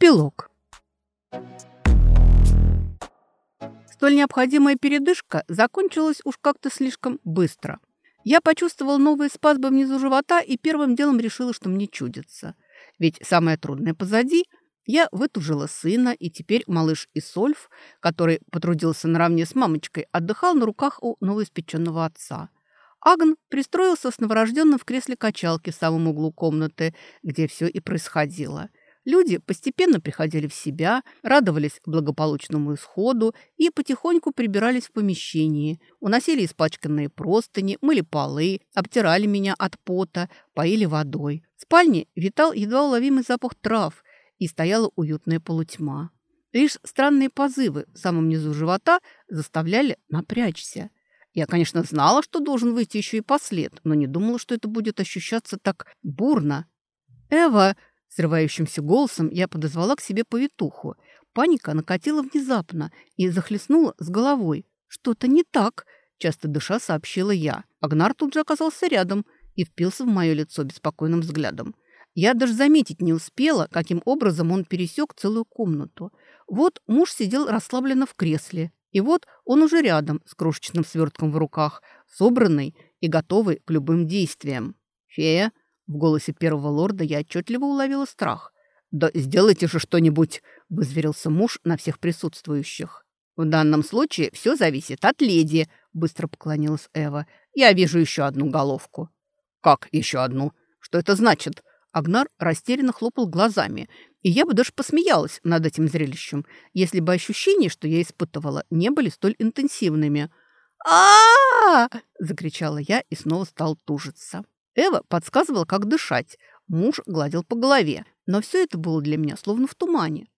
Эпилог. Столь необходимая передышка закончилась уж как-то слишком быстро. Я почувствовала новые спазмы внизу живота и первым делом решила, что мне чудится. Ведь самое трудное позади. Я вытужила сына, и теперь малыш Исольф, который потрудился наравне с мамочкой, отдыхал на руках у новоиспеченного отца. Агн пристроился с новорожденным в кресле качалки в самом углу комнаты, где все и происходило – Люди постепенно приходили в себя, радовались благополучному исходу и потихоньку прибирались в помещении, уносили испачканные простыни, мыли полы, обтирали меня от пота, поили водой. В спальне витал едва уловимый запах трав и стояла уютная полутьма. Лишь странные позывы в самом низу живота заставляли напрячься. Я, конечно, знала, что должен выйти еще и послед, но не думала, что это будет ощущаться так бурно. «Эва!» Срывающимся голосом я подозвала к себе повитуху. Паника накатила внезапно и захлестнула с головой. «Что-то не так», – часто дыша сообщила я. Агнар тут же оказался рядом и впился в мое лицо беспокойным взглядом. Я даже заметить не успела, каким образом он пересек целую комнату. Вот муж сидел расслабленно в кресле, и вот он уже рядом с крошечным свертком в руках, собранный и готовый к любым действиям. «Фея, в голосе первого лорда я отчетливо уловила страх. «Да сделайте же что-нибудь!» – вызверился муж на всех присутствующих. «В данном случае все зависит от леди», – быстро поклонилась Эва. «Я вижу еще одну головку». «Как еще одну? Что это значит?» Агнар растерянно хлопал глазами, и я бы даже посмеялась над этим зрелищем, если бы ощущения, что я испытывала, не были столь интенсивными. а закричала я и снова стал тужиться. Эва подсказывала, как дышать. Муж гладил по голове. Но все это было для меня словно в тумане.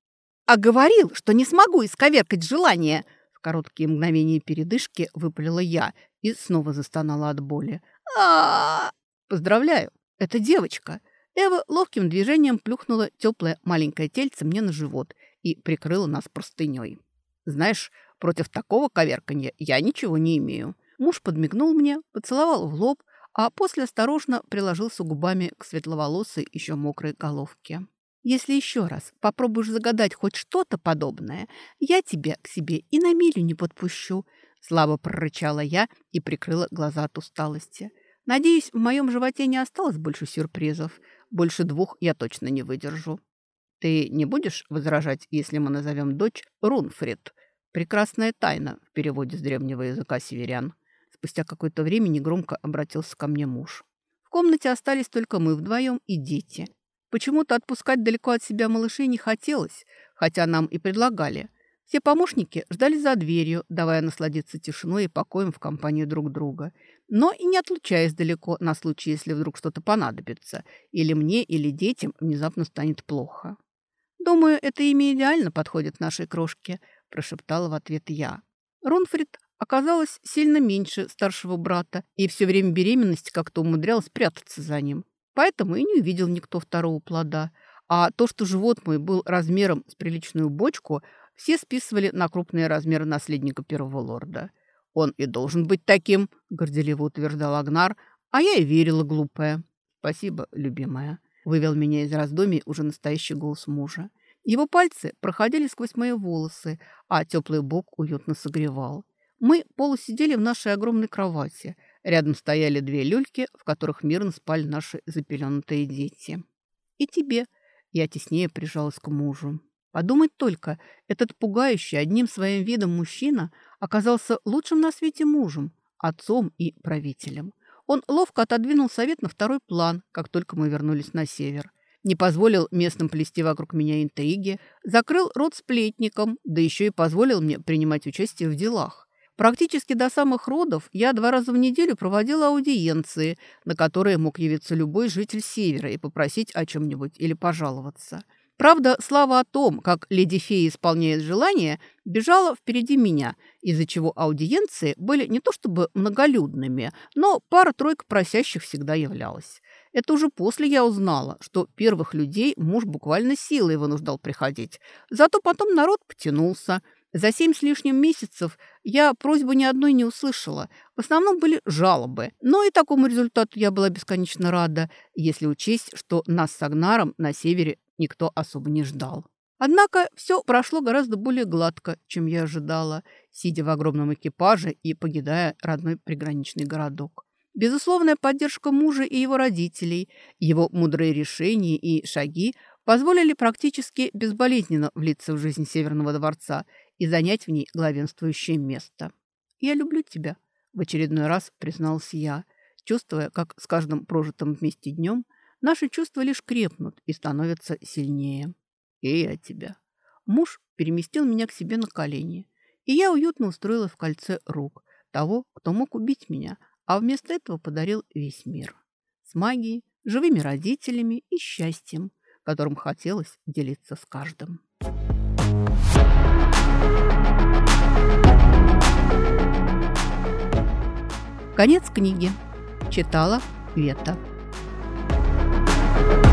«А говорил, что не смогу исковеркать желание!» В короткие мгновения передышки выпалила я и снова застонала от боли. а Поздравляю, это девочка!» Эва ловким движением плюхнула теплое маленькое тельце мне на живот и прикрыла нас простыней. «Знаешь, против такого коверканья я ничего не имею». Муж подмигнул мне, поцеловал в лоб, а после осторожно приложился губами к светловолосой еще мокрой головке. «Если еще раз попробуешь загадать хоть что-то подобное, я тебя к себе и на милю не подпущу», слабо прорычала я и прикрыла глаза от усталости. «Надеюсь, в моем животе не осталось больше сюрпризов. Больше двух я точно не выдержу». «Ты не будешь возражать, если мы назовем дочь Рунфрид?» «Прекрасная тайна» в переводе с древнего языка северян. Спустя какое-то время негромко обратился ко мне муж. В комнате остались только мы вдвоем и дети. Почему-то отпускать далеко от себя малышей не хотелось, хотя нам и предлагали. Все помощники ждали за дверью, давая насладиться тишиной и покоем в компании друг друга, но и не отлучаясь далеко на случай, если вдруг что-то понадобится, или мне, или детям внезапно станет плохо. «Думаю, это имя идеально подходит нашей крошке», – прошептала в ответ я. Ронфрид оказалась сильно меньше старшего брата и все время беременности как-то умудрялась прятаться за ним. Поэтому и не увидел никто второго плода. А то, что живот мой был размером с приличную бочку, все списывали на крупные размеры наследника первого лорда. «Он и должен быть таким», — горделиво утверждал Агнар, а я и верила, глупая. «Спасибо, любимая», — вывел меня из раздумий уже настоящий голос мужа. Его пальцы проходили сквозь мои волосы, а теплый бок уютно согревал. Мы полусидели в нашей огромной кровати. Рядом стояли две люльки, в которых мирно спали наши запеленутые дети. И тебе. Я теснее прижалась к мужу. Подумать только, этот пугающий одним своим видом мужчина оказался лучшим на свете мужем, отцом и правителем. Он ловко отодвинул совет на второй план, как только мы вернулись на север. Не позволил местным плести вокруг меня интриги, закрыл рот сплетником, да еще и позволил мне принимать участие в делах. Практически до самых родов я два раза в неделю проводила аудиенции, на которые мог явиться любой житель Севера и попросить о чем-нибудь или пожаловаться. Правда, слава о том, как леди фея исполняет желания, бежала впереди меня, из-за чего аудиенции были не то чтобы многолюдными, но пара-тройка просящих всегда являлась. Это уже после я узнала, что первых людей муж буквально силой вынуждал приходить. Зато потом народ потянулся – за семь с лишним месяцев я просьбы ни одной не услышала. В основном были жалобы. Но и такому результату я была бесконечно рада, если учесть, что нас с Агнаром на севере никто особо не ждал. Однако все прошло гораздо более гладко, чем я ожидала, сидя в огромном экипаже и покидая родной приграничный городок. Безусловная поддержка мужа и его родителей, его мудрые решения и шаги позволили практически безболезненно влиться в жизнь Северного дворца и занять в ней главенствующее место. «Я люблю тебя», – в очередной раз призналась я, чувствуя, как с каждым прожитым вместе днем наши чувства лишь крепнут и становятся сильнее. И я тебя. Муж переместил меня к себе на колени, и я уютно устроилась в кольце рук того, кто мог убить меня, а вместо этого подарил весь мир. С магией, живыми родителями и счастьем, которым хотелось делиться с каждым. Конец книги. Читала Вета. Thank you